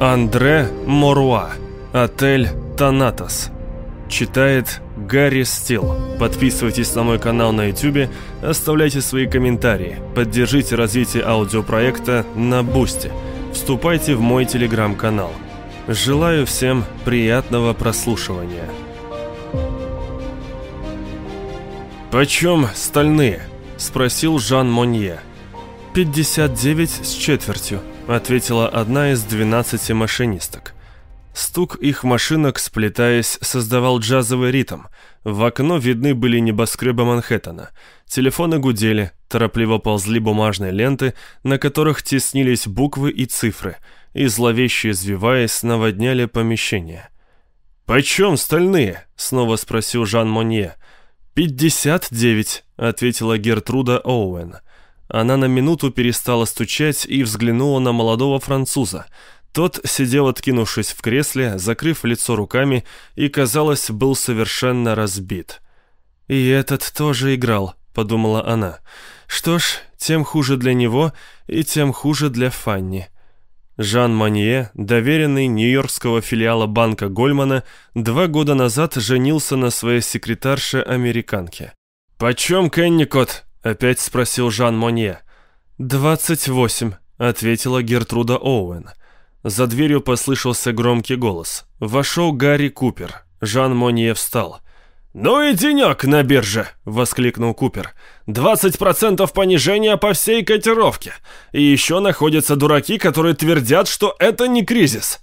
Андре Моруа. Отель Танатос. Читает Гарри Стил. Подписывайтесь на мой канал на YouTube, оставляйте свои комментарии, поддержите развитие аудиопроекта на Boosty. Вступайте в мой телеграм-канал. Желаю всем приятного прослушивания. «Почем стальные?» – спросил Жан Монье. «59 с четвертью», – ответила одна из 12 машинисток. Стук их машинок, сплетаясь, создавал джазовый ритм. В окно видны были небоскребы Манхэттена. Телефоны гудели, торопливо ползли бумажные ленты, на которых теснились буквы и цифры, и зловеще извиваясь, наводняли помещение. «Почем стальные?» — снова спросил Жан Монье. «Пятьдесят девять», — ответила Гертруда Оуэн. Она на минуту перестала стучать и взглянула на молодого француза — тот сидел, откинувшись в кресле, закрыв лицо руками, и, казалось, был совершенно разбит. «И этот тоже играл», — подумала она. «Что ж, тем хуже для него и тем хуже для Фанни». Жан Манье, доверенный нью-йоркского филиала банка Гольмана, два года назад женился на своей секретарше-американке. «Почем Кенникот?» — опять спросил Жан Монье. «Двадцать восемь», — ответила Гертруда Оуэн. За дверью послышался громкий голос. Вошел Гарри Купер. Жан Монье встал. «Ну и денек на бирже!» — воскликнул Купер. «Двадцать процентов понижения по всей котировке. И еще находятся дураки, которые твердят, что это не кризис».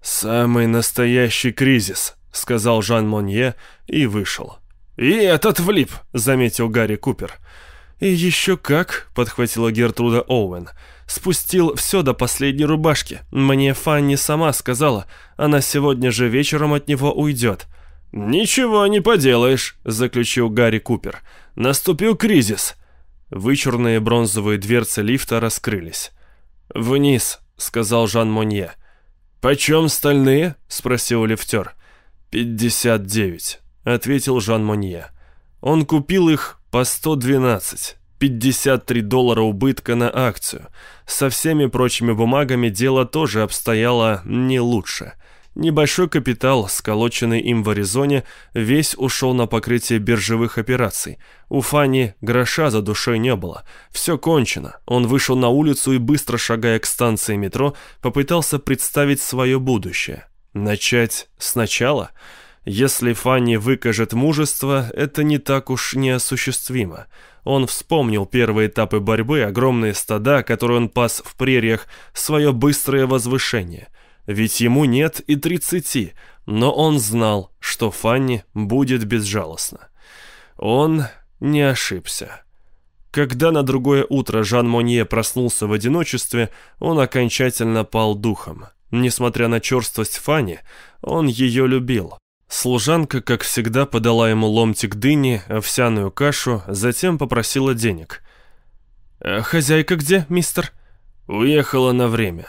«Самый настоящий кризис», — сказал Жан Монье и вышел. «И этот влип», — заметил Гарри Купер. «И еще как», — подхватила Гертруда Оуэн. Спустил все до последней рубашки. Мне Фанни сама сказала, она сегодня же вечером от него уйдет. «Ничего не поделаешь», — заключил Гарри Купер. «Наступил кризис». Вычурные бронзовые дверцы лифта раскрылись. «Вниз», — сказал Жан Монье. «Почем стальные?» — спросил лифтер. «Пятьдесят девять», — ответил Жан Монье. Он купил их по сто двенадцать. 53 доллара убытка на акцию. Со всеми прочими бумагами дело тоже обстояло не лучше. Небольшой капитал, сколоченный им в Аризоне, весь ушел на покрытие биржевых операций. У Фани гроша за душой не было. Все кончено. Он вышел на улицу и, быстро шагая к станции метро, попытался представить свое будущее. Начать сначала? Если Фанни выкажет мужество, это не так уж неосуществимо. Он вспомнил первые этапы борьбы, огромные стада, которые он пас в прериях, свое быстрое возвышение. Ведь ему нет и тридцати, но он знал, что Фанни будет безжалостна. Он не ошибся. Когда на другое утро Жан Монье проснулся в одиночестве, он окончательно пал духом. Несмотря на черствость Фанни, он ее любил. Служанка, как всегда, подала ему ломтик дыни, овсяную кашу, затем попросила денег. «А «Хозяйка где, мистер?» «Уехала на время».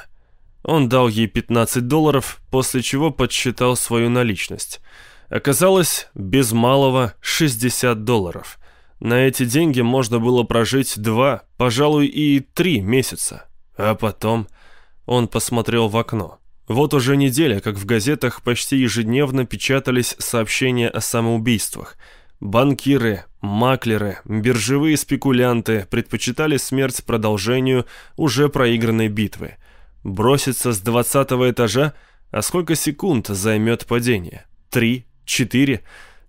Он дал ей 15 долларов, после чего подсчитал свою наличность. Оказалось, без малого 60 долларов. На эти деньги можно было прожить два, пожалуй, и три месяца. А потом он посмотрел в окно. Вот уже неделя, как в газетах почти ежедневно печатались сообщения о самоубийствах. Банкиры, маклеры, биржевые спекулянты предпочитали смерть продолжению уже проигранной битвы. Броситься с двадцатого этажа? А сколько секунд займет падение? Три? Четыре?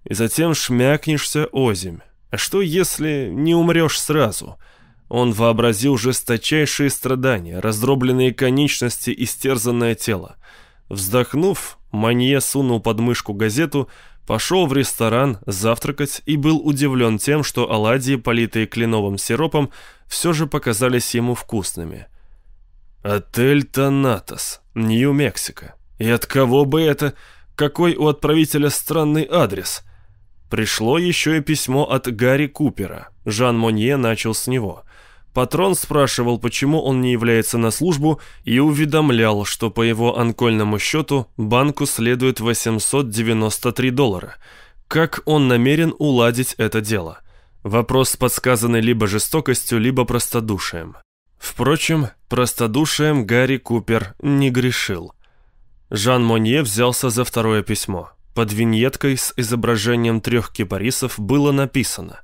И затем шмякнешься озимь. А что, если не умрешь сразу?» Он вообразил жесточайшие страдания, раздробленные конечности и стерзанное тело. Вздохнув, Манье сунул под мышку газету, пошел в ресторан завтракать и был удивлен тем, что оладьи, политые кленовым сиропом, все же показались ему вкусными. «Отель Танатос, Нью-Мексико. И от кого бы это? Какой у отправителя странный адрес?» Пришло еще и письмо от Гарри Купера. Жан Монье начал с него. Патрон спрашивал, почему он не является на службу, и уведомлял, что по его анкольному счету банку следует 893 доллара. Как он намерен уладить это дело? Вопрос, подсказанный либо жестокостью, либо простодушием. Впрочем, простодушием Гарри Купер не грешил. Жан Монье взялся за второе письмо. Под виньеткой с изображением трех кипарисов было написано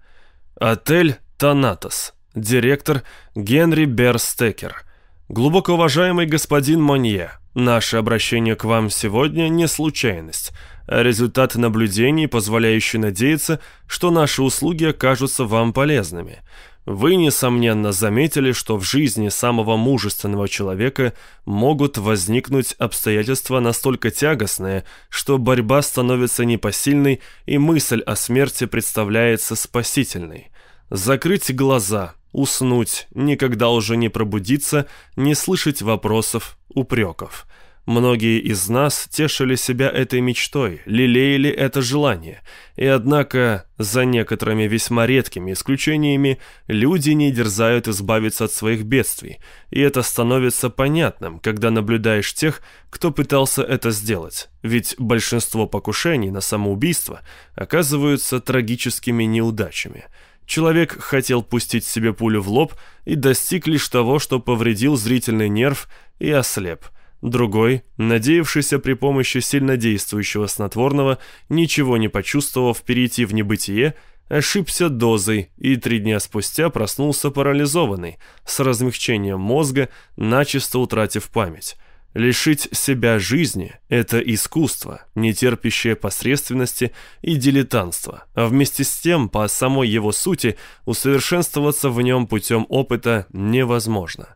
«Отель Танатос. Директор Генри Берстекер. Глубоко уважаемый господин Монье, наше обращение к вам сегодня не случайность, а результат наблюдений, позволяющий надеяться, что наши услуги окажутся вам полезными». Вы, несомненно, заметили, что в жизни самого мужественного человека могут возникнуть обстоятельства настолько тягостные, что борьба становится непосильной и мысль о смерти представляется спасительной. Закрыть глаза, уснуть, никогда уже не пробудиться, не слышать вопросов, упреков – Многие из нас тешили себя этой мечтой, лелеяли это желание. И однако, за некоторыми весьма редкими исключениями, люди не дерзают избавиться от своих бедствий. И это становится понятным, когда наблюдаешь тех, кто пытался это сделать. Ведь большинство покушений на самоубийство оказываются трагическими неудачами. Человек хотел пустить себе пулю в лоб и достиг лишь того, что повредил зрительный нерв и ослеп – Другой, надеявшийся при помощи сильнодействующего снотворного, ничего не почувствовав перейти в небытие, ошибся дозой и три дня спустя проснулся парализованный, с размягчением мозга, начисто утратив память. Лишить себя жизни – это искусство, не терпящее посредственности и дилетантства, а вместе с тем, по самой его сути, усовершенствоваться в нем путем опыта невозможно.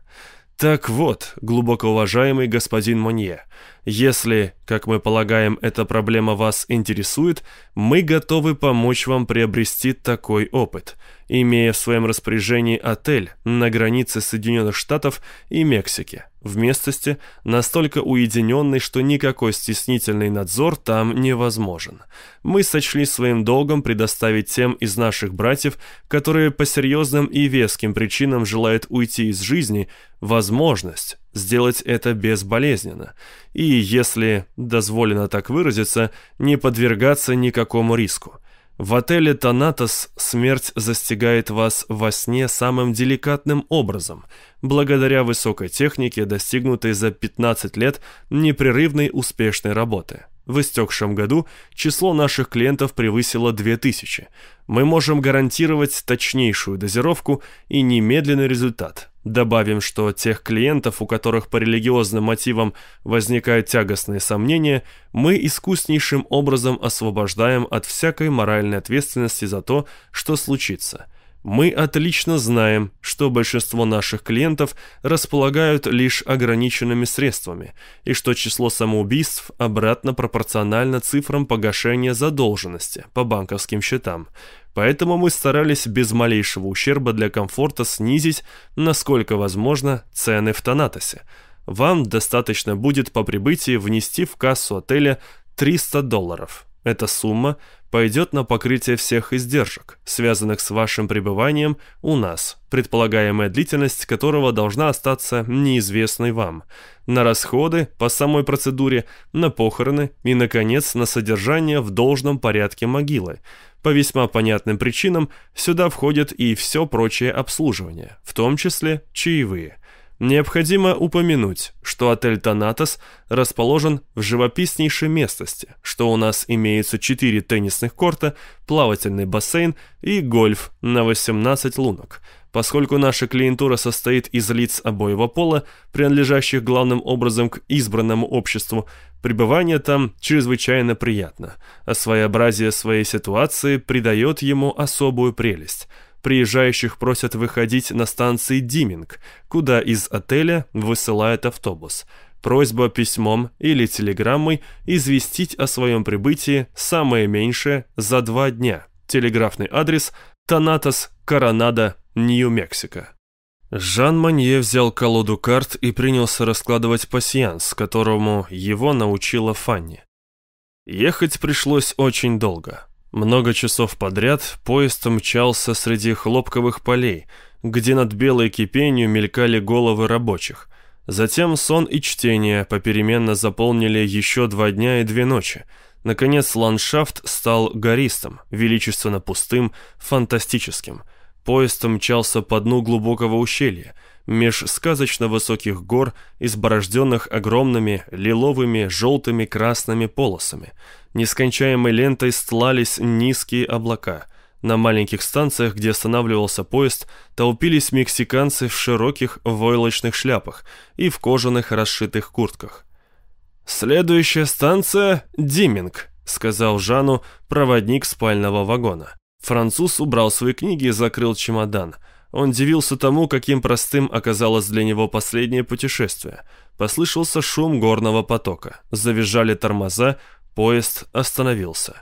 Так вот, глубоко уважаемый господин Монье, если, как мы полагаем, эта проблема вас интересует, мы готовы помочь вам приобрести такой опыт, имея в своем распоряжении отель на границе Соединенных Штатов и Мексики в местности, настолько уединенной, что никакой стеснительный надзор там невозможен. Мы сочли своим долгом предоставить тем из наших братьев, которые по серьезным и веским причинам желают уйти из жизни, возможность сделать это безболезненно. И, если дозволено так выразиться, не подвергаться никакому риску. В отеле «Танатос» смерть застигает вас во сне самым деликатным образом, благодаря высокой технике, достигнутой за 15 лет непрерывной успешной работы. В истекшем году число наших клиентов превысило 2000. Мы можем гарантировать точнейшую дозировку и немедленный результат. Добавим, что тех клиентов, у которых по религиозным мотивам возникают тягостные сомнения, мы искуснейшим образом освобождаем от всякой моральной ответственности за то, что случится – мы отлично знаем, что большинство наших клиентов располагают лишь ограниченными средствами, и что число самоубийств обратно пропорционально цифрам погашения задолженности по банковским счетам. Поэтому мы старались без малейшего ущерба для комфорта снизить, насколько возможно, цены в Танатосе. Вам достаточно будет по прибытии внести в кассу отеля 300 долларов. Эта сумма пойдет на покрытие всех издержек, связанных с вашим пребыванием у нас, предполагаемая длительность которого должна остаться неизвестной вам, на расходы по самой процедуре, на похороны и, наконец, на содержание в должном порядке могилы. По весьма понятным причинам сюда входит и все прочее обслуживание, в том числе чаевые. Необходимо упомянуть, что отель «Танатос» расположен в живописнейшей местности, что у нас имеется 4 теннисных корта, плавательный бассейн и гольф на 18 лунок. Поскольку наша клиентура состоит из лиц обоего пола, принадлежащих главным образом к избранному обществу, пребывание там чрезвычайно приятно, а своеобразие своей ситуации придает ему особую прелесть – Приезжающих просят выходить на станции Диминг, куда из отеля высылают автобус. Просьба письмом или телеграммой известить о своем прибытии самое меньшее за два дня. Телеграфный адрес Танатос, Коронадо, Нью-Мексико. Жан Манье взял колоду карт и принялся раскладывать пасьянс, которому его научила Фанни. Ехать пришлось очень долго. Много часов подряд поезд мчался среди хлопковых полей, где над белой кипенью мелькали головы рабочих. Затем сон и чтение попеременно заполнили еще два дня и две ночи. Наконец ландшафт стал гористым, величественно пустым, фантастическим. Поезд мчался по дну глубокого ущелья. меж сказочно высоких гор, изборожденных огромными лиловыми, желтыми, красными полосами. Нескончаемой лентой стлались низкие облака. На маленьких станциях, где останавливался поезд, толпились мексиканцы в широких войлочных шляпах и в кожаных расшитых куртках. «Следующая станция — Диминг», — сказал Жану проводник спального вагона. Француз убрал свои книги и закрыл чемодан. Он дивился тому, каким простым оказалось для него последнее путешествие. Послышался шум горного потока. Завизжали тормоза, поезд остановился.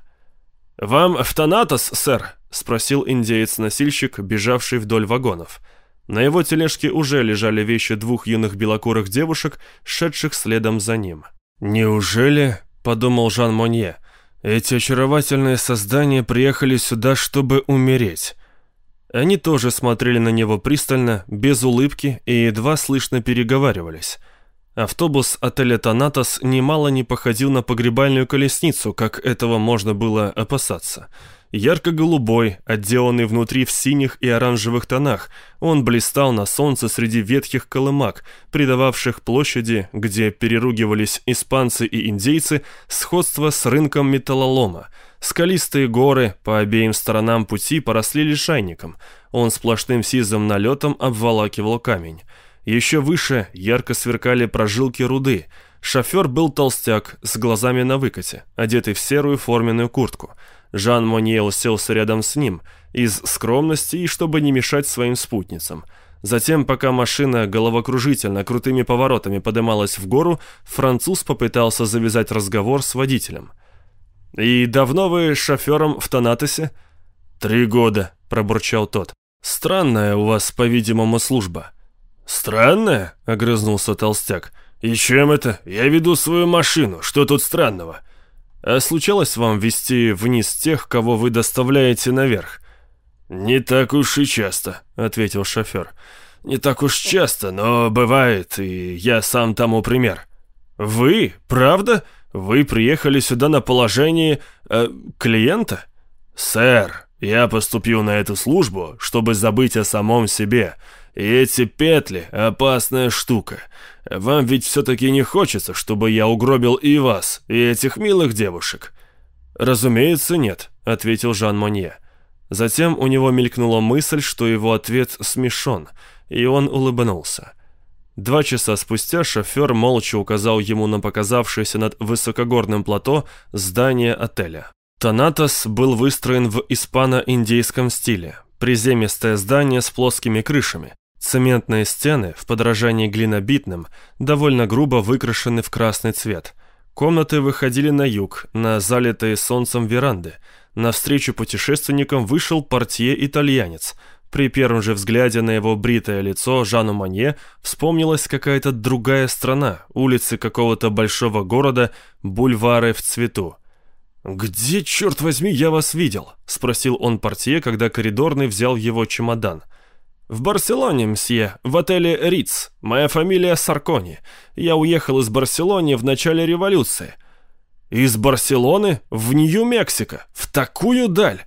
«Вам в Танатос, сэр?» — спросил индеец-носильщик, бежавший вдоль вагонов. На его тележке уже лежали вещи двух юных белокурых девушек, шедших следом за ним. «Неужели?» — подумал Жан Монье. «Эти очаровательные создания приехали сюда, чтобы умереть». Они тоже смотрели на него пристально, без улыбки и едва слышно переговаривались. Автобус отеля «Танатос» немало не походил на погребальную колесницу, как этого можно было опасаться. Ярко-голубой, отделанный внутри в синих и оранжевых тонах, он блистал на солнце среди ветхих колымак, придававших площади, где переругивались испанцы и индейцы, сходство с рынком металлолома. Скалистые горы по обеим сторонам пути поросли лишайником, он сплошным сизым налетом обволакивал камень. Еще выше ярко сверкали прожилки руды. Шофер был толстяк, с глазами на выкате, одетый в серую форменную куртку. Жан Монье уселся рядом с ним, из скромности и чтобы не мешать своим спутницам. Затем, пока машина головокружительно крутыми поворотами подымалась в гору, француз попытался завязать разговор с водителем. «И давно вы шофером в Танатосе?» «Три года», — пробурчал тот. «Странная у вас, по-видимому, служба». «Странная?» — огрызнулся толстяк. «И чем это? Я веду свою машину. Что тут странного?» «А случалось вам вести вниз тех, кого вы доставляете наверх?» «Не так уж и часто», — ответил шофер. «Не так уж часто, но бывает, и я сам тому пример». «Вы? Правда? Вы приехали сюда на положении э, клиента?» «Сэр, я поступил на эту службу, чтобы забыть о самом себе». И эти петли — опасная штука. Вам ведь все-таки не хочется, чтобы я угробил и вас, и этих милых девушек?» «Разумеется, нет», — ответил Жан Монье. Затем у него мелькнула мысль, что его ответ смешон, и он улыбнулся. Два часа спустя шофер молча указал ему на показавшееся над высокогорным плато здание отеля. Танатос был выстроен в испано-индейском стиле. Приземистое здание с плоскими крышами. Цементные стены, в подражании глинобитным, довольно грубо выкрашены в красный цвет. Комнаты выходили на юг, на залитые солнцем веранды. Навстречу путешественникам вышел портье-итальянец. При первом же взгляде на его бритое лицо Жану Манье вспомнилась какая-то другая страна, улицы какого-то большого города, бульвары в цвету. «Где, черт возьми, я вас видел?» — спросил он портье, когда коридорный взял его чемодан — «В Барселоне, мсье, в отеле Риц. Моя фамилия Саркони. Я уехал из Барселоны в начале революции». «Из Барселоны? В Нью-Мексико? В такую даль?»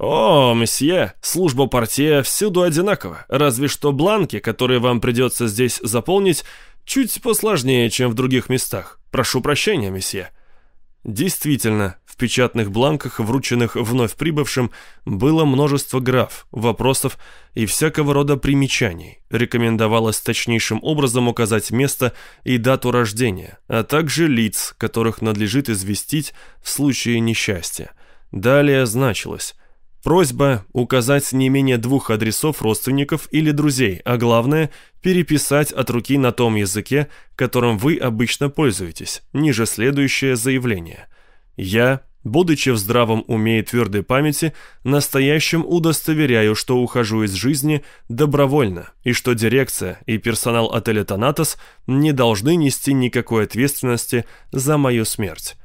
«О, месье, служба партия всюду одинакова, разве что бланки, которые вам придется здесь заполнить, чуть посложнее, чем в других местах. Прошу прощения, месье». Действительно, в печатных бланках, врученных вновь прибывшим, было множество граф, вопросов и всякого рода примечаний. Рекомендовалось точнейшим образом указать место и дату рождения, а также лиц, которых надлежит известить в случае несчастья. Далее значилось Просьба указать не менее двух адресов родственников или друзей, а главное – переписать от руки на том языке, которым вы обычно пользуетесь. Ниже следующее заявление. Я, будучи в здравом уме и твердой памяти, настоящим удостоверяю, что ухожу из жизни добровольно, и что дирекция и персонал отеля «Танатос» не должны нести никакой ответственности за мою смерть.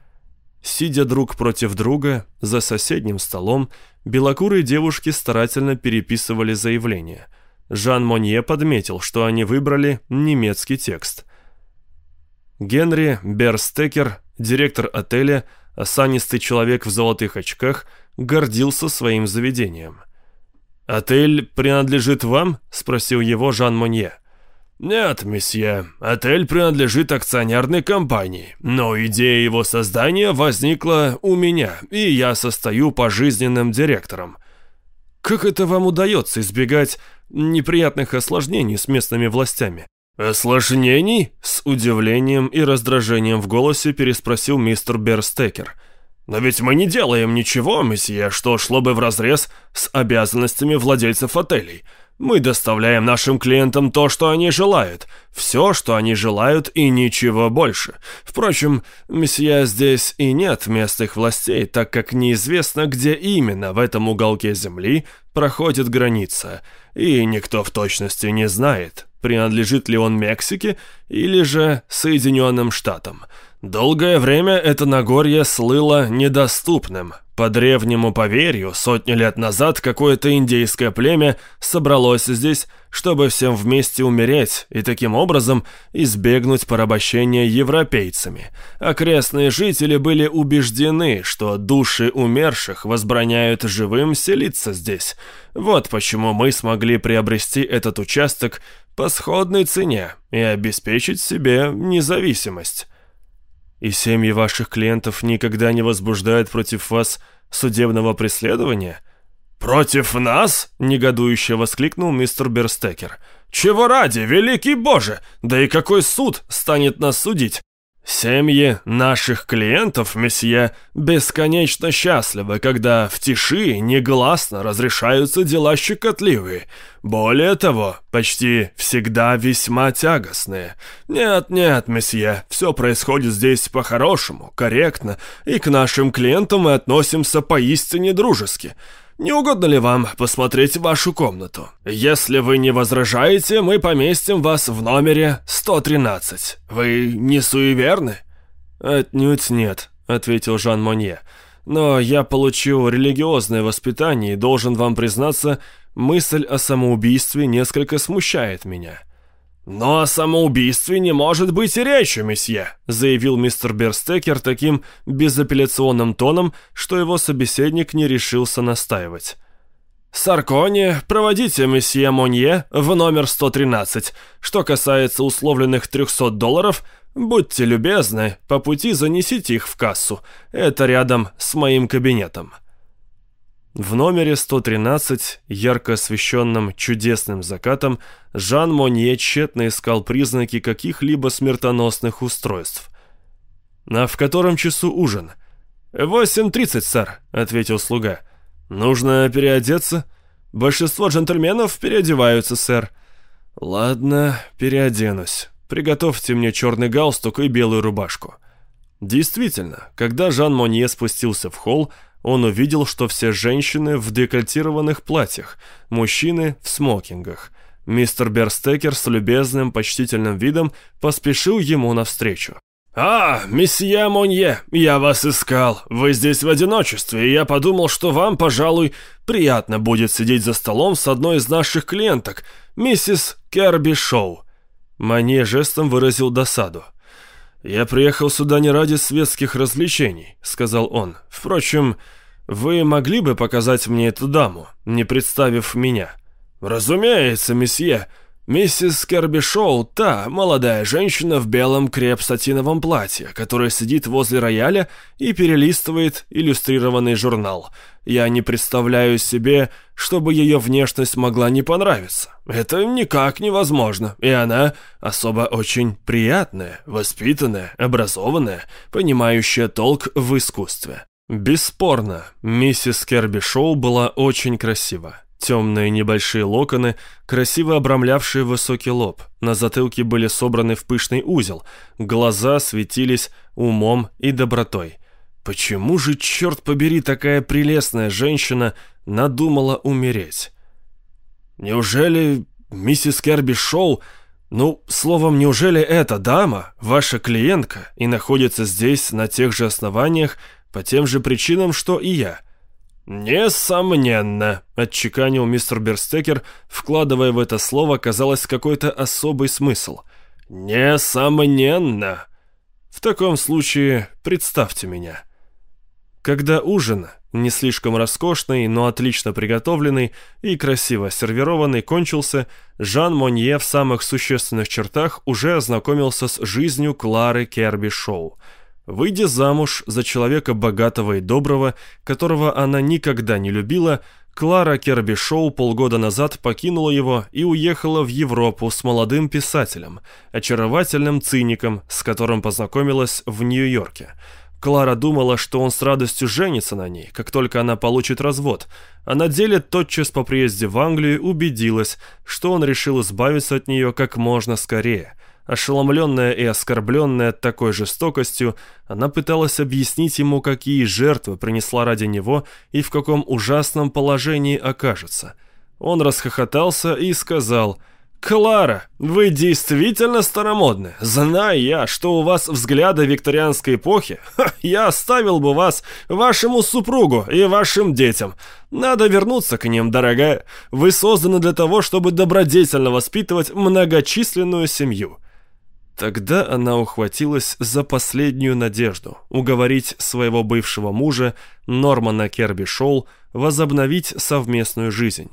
Сидя друг против друга за соседним столом, белокурые девушки старательно переписывали заявление. Жан Монье подметил, что они выбрали немецкий текст. Генри Берстекер, директор отеля, осанистый человек в золотых очках, гордился своим заведением. «Отель принадлежит вам?» – спросил его Жан Монье. «Нет, месье, отель принадлежит акционерной компании, но идея его создания возникла у меня, и я состою пожизненным директором». «Как это вам удается избегать неприятных осложнений с местными властями?» «Осложнений?» — с удивлением и раздражением в голосе переспросил мистер Берстекер. «Но ведь мы не делаем ничего, месье, что шло бы вразрез с обязанностями владельцев отелей». Мы доставляем нашим клиентам то, что они желают. Все, что они желают, и ничего больше. Впрочем, месье, здесь и нет местных властей, так как неизвестно, где именно в этом уголке земли проходит граница. И никто в точности не знает, принадлежит ли он Мексике или же Соединенным Штатам. Долгое время это Нагорье слыло недоступным, по древнему поверью, сотни лет назад какое-то индейское племя собралось здесь, чтобы всем вместе умереть и таким образом избегнуть порабощения европейцами. Окрестные жители были убеждены, что души умерших возбраняют живым селиться здесь. Вот почему мы смогли приобрести этот участок по сходной цене и обеспечить себе независимость. И семьи ваших клиентов никогда не возбуждают против вас судебного преследования?» «Против нас?» — негодующе воскликнул мистер Берстекер. «Чего ради, великий Боже! Да и какой суд станет нас судить? Семьи наших клиентов, месье, бесконечно счастливы, когда в тиши негласно разрешаются дела щекотливые. Более того, почти всегда весьма тягостные. Нет-нет, месье, все происходит здесь по-хорошему, корректно, и к нашим клиентам мы относимся поистине дружески. Не угодно ли вам посмотреть вашу комнату? Если вы не возражаете, мы поместим вас в номере 113. Вы не суеверны?» «Отнюдь нет», — ответил Жан Монье. «Но я получил религиозное воспитание и должен вам признаться, мысль о самоубийстве несколько смущает меня». «Но о самоубийстве не может быть и речи, месье», заявил мистер Берстекер таким безапелляционным тоном, что его собеседник не решился настаивать. «Саркони, проводите месье Монье в номер 113. Что касается условленных 300 долларов, будьте любезны, по пути занесите их в кассу. Это рядом с моим кабинетом». В номере 113, ярко освещенном чудесным закатом, Жан Монье тщетно искал признаки каких-либо смертоносных устройств. «А в котором часу ужин?» «Восемь тридцать, сэр», — ответил слуга. «Нужно переодеться?» «Большинство джентльменов переодеваются, сэр». «Ладно, переоденусь. Приготовьте мне черный галстук и белую рубашку». Действительно, когда Жан Монье спустился в холл, он увидел, что все женщины в декольтированных платьях, мужчины в смокингах. Мистер Берстекер с любезным, почтительным видом поспешил ему навстречу. «А, месье Монье, я вас искал. Вы здесь в одиночестве, и я подумал, что вам, пожалуй, приятно будет сидеть за столом с одной из наших клиенток, миссис Керби Шоу». Монье жестом выразил досаду. «Я приехал сюда не ради светских развлечений», — сказал он. «Впрочем, вы могли бы показать мне эту даму, не представив меня?» «Разумеется, месье. Миссис Кербишоу, та молодая женщина в белом креп-сатиновом платье, которая сидит возле рояля и перелистывает иллюстрированный журнал. Я не представляю себе, чтобы ее внешность могла не понравиться. Это никак невозможно, и она особо очень приятная, воспитанная, образованная, понимающая толк в искусстве. Бесспорно, миссис Кербишоу была очень красива. Темные небольшие локоны, красиво обрамлявшие высокий лоб, на затылке были собраны в пышный узел, глаза светились умом и добротой. Почему же, черт побери, такая прелестная женщина надумала умереть? Неужели миссис Керби Шоу, ну, словом, неужели эта дама, ваша клиентка, и находится здесь на тех же основаниях, по тем же причинам, что и я?» «Несомненно», — отчеканил мистер Берстекер, вкладывая в это слово, казалось, какой-то особый смысл. «Несомненно». «В таком случае представьте меня». Когда ужин, не слишком роскошный, но отлично приготовленный и красиво сервированный, кончился, Жан Монье в самых существенных чертах уже ознакомился с жизнью Клары Керби Шоу. Выйдя замуж за человека богатого и доброго, которого она никогда не любила, Клара Керби Шоу полгода назад покинула его и уехала в Европу с молодым писателем, очаровательным циником, с которым познакомилась в Нью-Йорке. Клара думала, что он с радостью женится на ней, как только она получит развод, а на деле тотчас по приезде в Англию убедилась, что он решил избавиться от нее как можно скорее – Ошеломленная и оскорбленная такой жестокостью, она пыталась объяснить ему, какие жертвы принесла ради него и в каком ужасном положении окажется. Он расхохотался и сказал «Клара, вы действительно старомодны. Зная я, что у вас взгляды викторианской эпохи, ха, я оставил бы вас вашему супругу и вашим детям. Надо вернуться к ним, дорогая. Вы созданы для того, чтобы добродетельно воспитывать многочисленную семью». Тогда она ухватилась за последнюю надежду уговорить своего бывшего мужа, Нормана Керби Шоу, возобновить совместную жизнь.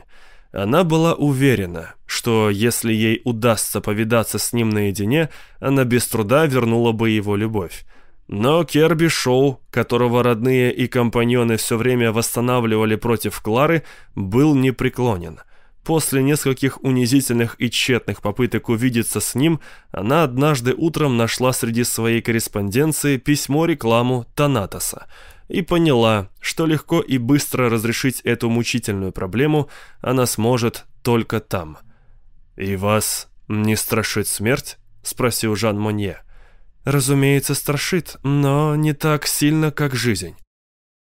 Она была уверена, что если ей удастся повидаться с ним наедине, она без труда вернула бы его любовь. Но Керби Шоу, которого родные и компаньоны все время восстанавливали против Клары, был непреклонен – После нескольких унизительных и тщетных попыток увидеться с ним, она однажды утром нашла среди своей корреспонденции письмо-рекламу Танатоса и поняла, что легко и быстро разрешить эту мучительную проблему она сможет только там. «И вас не страшит смерть?» — спросил Жан Монье. «Разумеется, страшит, но не так сильно, как жизнь».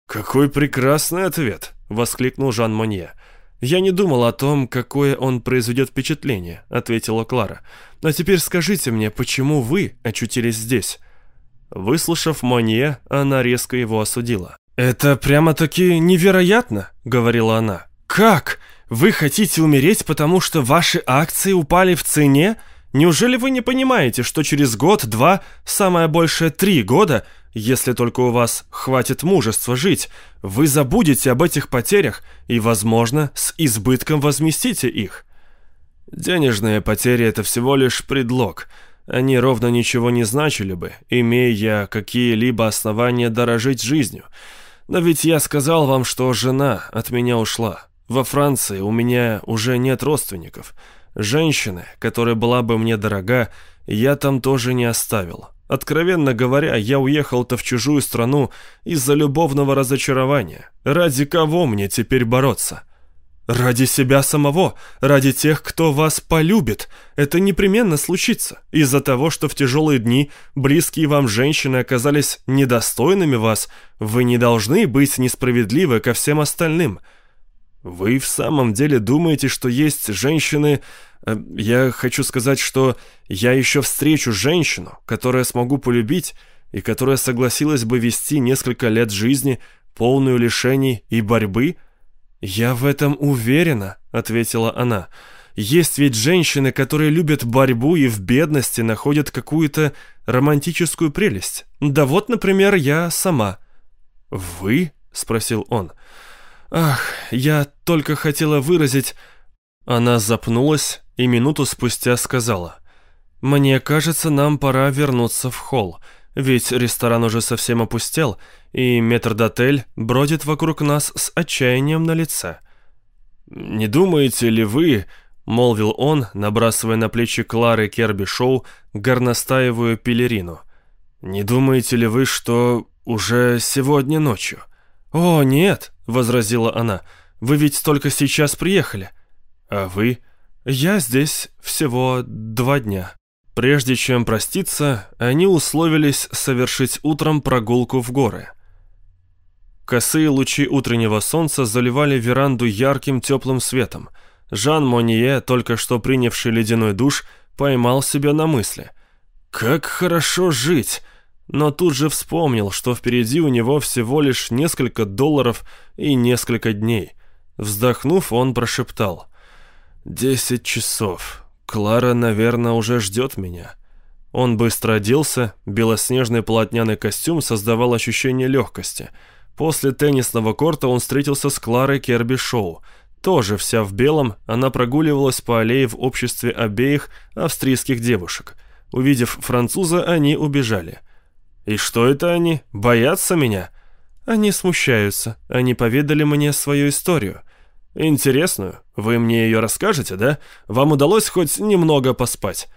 «Какой прекрасный ответ!» — воскликнул Жан Монье. «Я не думал о том, какое он произведет впечатление», — ответила Клара. «Но теперь скажите мне, почему вы очутились здесь?» Выслушав Монье, она резко его осудила. «Это прямо-таки невероятно», — говорила она. «Как? Вы хотите умереть, потому что ваши акции упали в цене? Неужели вы не понимаете, что через год, два, самое большее три года, если только у вас хватит мужества жить, вы забудете об этих потерях и, возможно, с избытком возместите их? Денежные потери – это всего лишь предлог. Они ровно ничего не значили бы, имея какие-либо основания дорожить жизнью. Но ведь я сказал вам, что жена от меня ушла. Во Франции у меня уже нет родственников – Женщины, которая была бы мне дорога, я там тоже не оставил. Откровенно говоря, я уехал-то в чужую страну из-за любовного разочарования. Ради кого мне теперь бороться? Ради себя самого, ради тех, кто вас полюбит. Это непременно случится. Из-за того, что в тяжелые дни близкие вам женщины оказались недостойными вас, вы не должны быть несправедливы ко всем остальным – «Вы в самом деле думаете, что есть женщины... Э, я хочу сказать, что я еще встречу женщину, которая смогу полюбить и которая согласилась бы вести несколько лет жизни, полную лишений и борьбы?» «Я в этом уверена», — ответила она. «Есть ведь женщины, которые любят борьбу и в бедности находят какую-то романтическую прелесть. Да вот, например, я сама». «Вы?» — спросил он. «Ах, я только хотела выразить...» Она запнулась и минуту спустя сказала. «Мне кажется, нам пора вернуться в холл, ведь ресторан уже совсем опустел, и метрдотель бродит вокруг нас с отчаянием на лице». «Не думаете ли вы...» — молвил он, набрасывая на плечи Клары Керби Шоу горностаевую пелерину. «Не думаете ли вы, что уже сегодня ночью?» «О, нет», — возразила она, — «вы ведь только сейчас приехали». «А вы?» «Я здесь всего два дня». Прежде чем проститься, они условились совершить утром прогулку в горы. Косые лучи утреннего солнца заливали веранду ярким теплым светом. Жан Монье, только что принявший ледяной душ, поймал себя на мысли. «Как хорошо жить! но тут же вспомнил, что впереди у него всего лишь несколько долларов и несколько дней. Вздохнув, он прошептал. «Десять часов. Клара, наверное, уже ждет меня». Он быстро оделся, белоснежный полотняный костюм создавал ощущение легкости. После теннисного корта он встретился с Кларой Керби Шоу. Тоже вся в белом, она прогуливалась по аллее в обществе обеих австрийских девушек. Увидев француза, они убежали. «И что это они? Боятся меня?» «Они смущаются. Они поведали мне свою историю». «Интересную. Вы мне ее расскажете, да? Вам удалось хоть немного поспать?»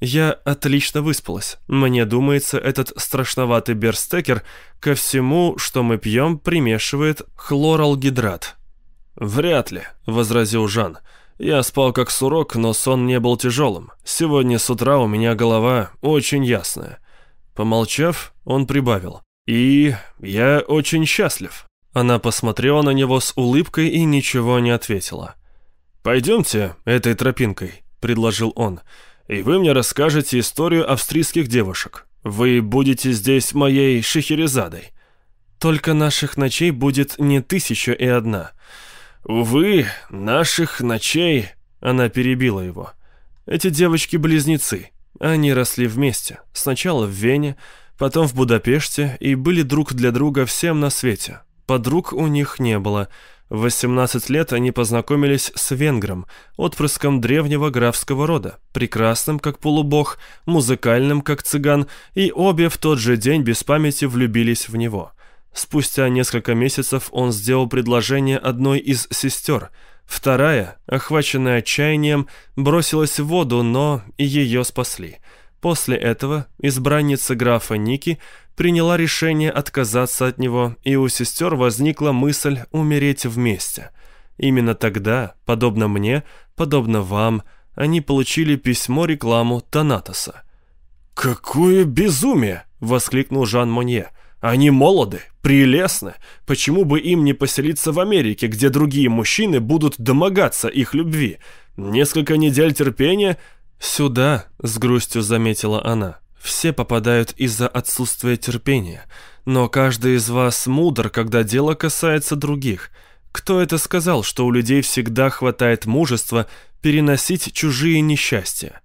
Я отлично выспалась. Мне думается, этот страшноватый берстекер ко всему, что мы пьем, примешивает хлоралгидрат. «Вряд ли», — возразил Жан. «Я спал как сурок, но сон не был тяжелым. Сегодня с утра у меня голова очень ясная». Помолчав, он прибавил. «И я очень счастлив». Она посмотрела на него с улыбкой и ничего не ответила. «Пойдемте этой тропинкой», — предложил он и вы мне расскажете историю австрийских девушек. Вы будете здесь моей Шехерезадой. Только наших ночей будет не тысяча и одна. Увы, наших ночей...» Она перебила его. «Эти девочки-близнецы. Они росли вместе. Сначала в Вене, потом в Будапеште и были друг для друга всем на свете. Подруг у них не было». В 18 лет они познакомились с венгром, отпрыском древнего графского рода, прекрасным как полубог, музыкальным как цыган, и обе в тот же день без памяти влюбились в него. Спустя несколько месяцев он сделал предложение одной из сестер. Вторая, охваченная отчаянием, бросилась в воду, но и ее спасли. После этого избранница графа Ники приняла решение отказаться от него, и у сестер возникла мысль умереть вместе. Именно тогда, подобно мне, подобно вам, они получили письмо-рекламу Танатоса. «Какое безумие!» — воскликнул Жан Монье. «Они молоды, прелестны. Почему бы им не поселиться в Америке, где другие мужчины будут домогаться их любви? Несколько недель терпения...» «Сюда», — с грустью заметила она. Все попадают из-за отсутствия терпения, но каждый из вас мудр, когда дело касается других. Кто это сказал, что у людей всегда хватает мужества переносить чужие несчастья?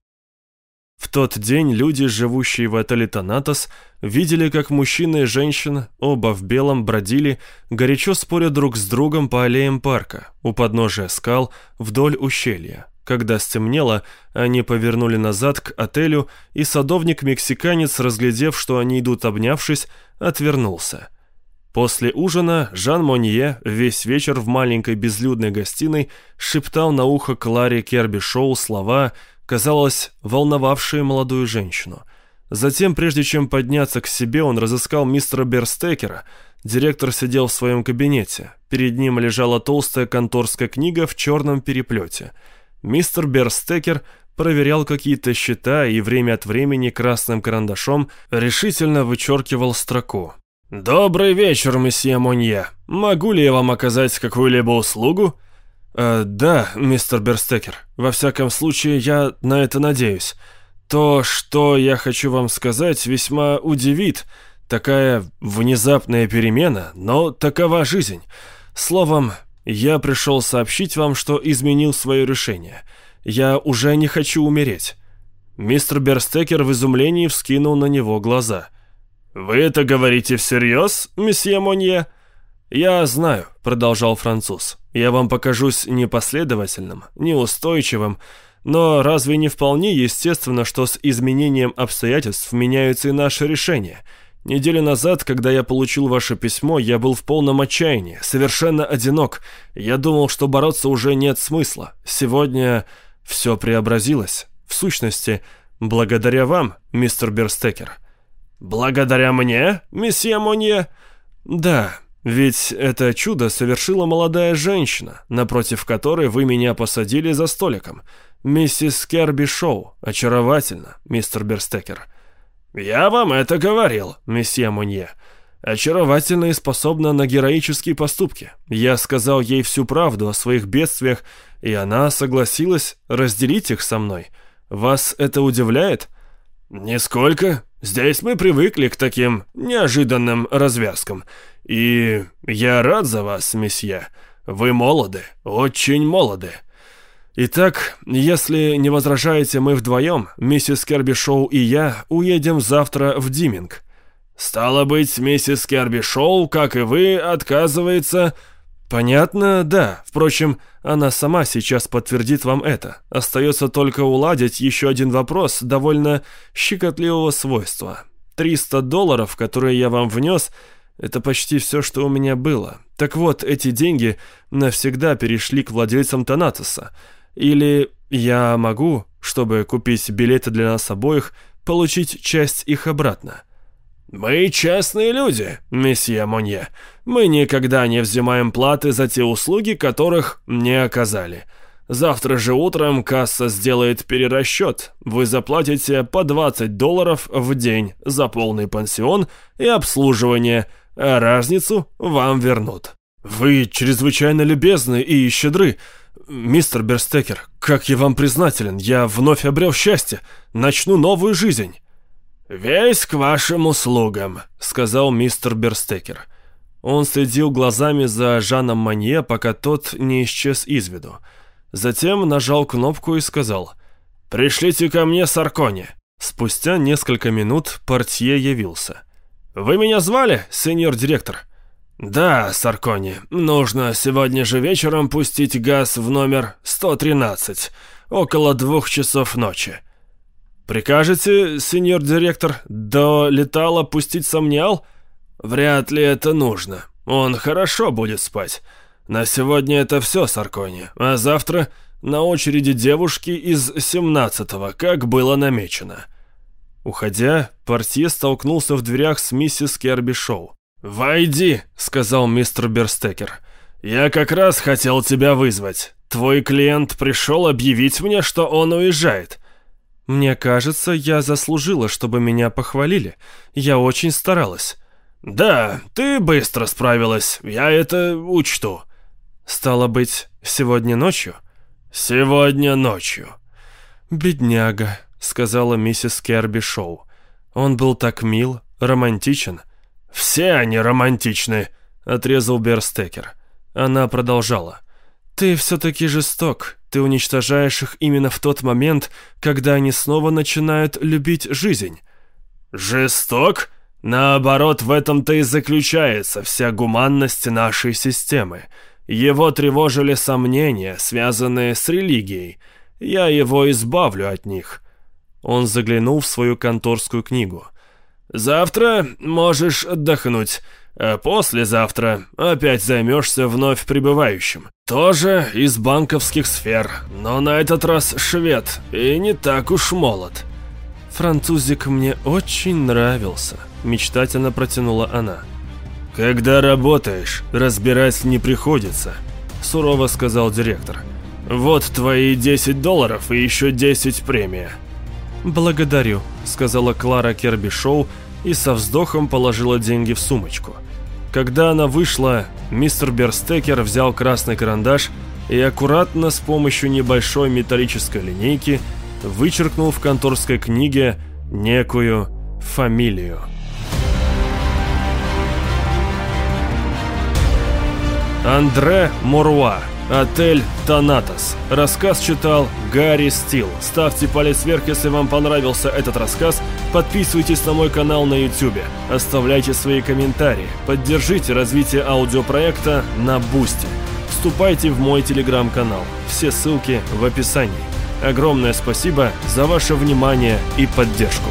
В тот день люди, живущие в отеле Танатос, видели, как мужчина и женщина, оба в белом, бродили, горячо споря друг с другом по аллеям парка, у подножия скал, вдоль ущелья. Когда стемнело, они повернули назад к отелю, и садовник-мексиканец, разглядев, что они идут обнявшись, отвернулся. После ужина Жан Монье весь вечер в маленькой безлюдной гостиной шептал на ухо Кларе Керби Шоу слова, казалось, волновавшие молодую женщину. Затем, прежде чем подняться к себе, он разыскал мистера Берстекера. Директор сидел в своем кабинете. Перед ним лежала толстая конторская книга в черном переплете – Мистер Берстекер проверял какие-то счета и время от времени красным карандашом решительно вычеркивал строку. «Добрый вечер, месье Монье. Могу ли я вам оказать какую-либо услугу?» «Э, «Да, мистер Берстекер. Во всяком случае, я на это надеюсь. То, что я хочу вам сказать, весьма удивит. Такая внезапная перемена, но такова жизнь. Словом, я пришел сообщить вам, что изменил свое решение. Я уже не хочу умереть». Мистер Берстекер в изумлении вскинул на него глаза. «Вы это говорите всерьез, месье Монье?» «Я знаю», — продолжал француз. «Я вам покажусь непоследовательным, неустойчивым, но разве не вполне естественно, что с изменением обстоятельств меняются и наши решения?» Неделю назад, когда я получил ваше письмо, я был в полном отчаянии, совершенно одинок. Я думал, что бороться уже нет смысла. Сегодня все преобразилось. В сущности, благодаря вам, мистер Берстекер. Благодаря мне, месье Монье? Да, ведь это чудо совершила молодая женщина, напротив которой вы меня посадили за столиком. Миссис Керби Шоу. Очаровательно, мистер Берстекер. «Я вам это говорил, месье Мунье. Очаровательна и способна на героические поступки. Я сказал ей всю правду о своих бедствиях, и она согласилась разделить их со мной. Вас это удивляет?» «Нисколько. Здесь мы привыкли к таким неожиданным развязкам. И я рад за вас, месье. Вы молоды, очень молоды». Итак, если не возражаете, мы вдвоем, миссис Кербишоу и я, уедем завтра в Диминг. «Стало быть, миссис Керби Шоу, как и вы, отказывается...» «Понятно, да. Впрочем, она сама сейчас подтвердит вам это. Остается только уладить еще один вопрос довольно щекотливого свойства. 300 долларов, которые я вам внес, это почти все, что у меня было. Так вот, эти деньги навсегда перешли к владельцам Танатоса. Или я могу, чтобы купить билеты для нас обоих, получить часть их обратно?» «Мы честные люди, месье Монье. Мы никогда не взимаем платы за те услуги, которых не оказали. Завтра же утром касса сделает перерасчет. Вы заплатите по 20 долларов в день за полный пансион и обслуживание, а разницу вам вернут». «Вы чрезвычайно любезны и щедры. Мистер Берстекер, как я вам признателен. Я вновь обрел счастье. Начну новую жизнь». «Весь к вашим услугам», — сказал мистер Берстекер. Он следил глазами за Жаном Манье, пока тот не исчез из виду. Затем нажал кнопку и сказал «Пришлите ко мне Саркони». Спустя несколько минут портье явился. «Вы меня звали, сеньор директор?» «Да, Саркони, нужно сегодня же вечером пустить газ в номер 113, около двух часов ночи». «Прикажете, сеньор директор, до летала пустить сомнял?» «Вряд ли это нужно. Он хорошо будет спать. На сегодня это все, Саркони. А завтра на очереди девушки из 17-го, как было намечено». Уходя, портье столкнулся в дверях с миссис Керби Шоу. «Войди», — сказал мистер Берстекер. «Я как раз хотел тебя вызвать. Твой клиент пришел объявить мне, что он уезжает. Мне кажется, я заслужила, чтобы меня похвалили. Я очень старалась. Да, ты быстро справилась. Я это учту. Стало быть, сегодня ночью? Сегодня ночью. Бедняга, сказала миссис Керби Шоу. Он был так мил, романтичен. Все они романтичны, отрезал Берстекер. Она продолжала. «Ты все-таки жесток. Ты уничтожаешь их именно в тот момент, когда они снова начинают любить жизнь». «Жесток? Наоборот, в этом-то и заключается вся гуманность нашей системы. Его тревожили сомнения, связанные с религией. Я его избавлю от них». Он заглянул в свою конторскую книгу. «Завтра можешь отдохнуть. А послезавтра опять займешься вновь прибывающим. Тоже из банковских сфер, но на этот раз швед и не так уж молод. Французик мне очень нравился, мечтательно протянула она. Когда работаешь, разбирать не приходится, сурово сказал директор. Вот твои 10 долларов и еще 10 премия. «Благодарю», — сказала Клара Керби Шоу и со вздохом положила деньги в сумочку. Когда она вышла, мистер Берстекер взял красный карандаш и аккуратно с помощью небольшой металлической линейки вычеркнул в конторской книге некую фамилию. Андре Моруа Отель Танатос. Рассказ читал Гарри Стил. Ставьте палец вверх, если вам понравился этот рассказ. Подписывайтесь на мой канал на YouTube. Оставляйте свои комментарии. Поддержите развитие аудиопроекта на Бусти. Вступайте в мой телеграм-канал. Все ссылки в описании. Огромное спасибо за ваше внимание и поддержку.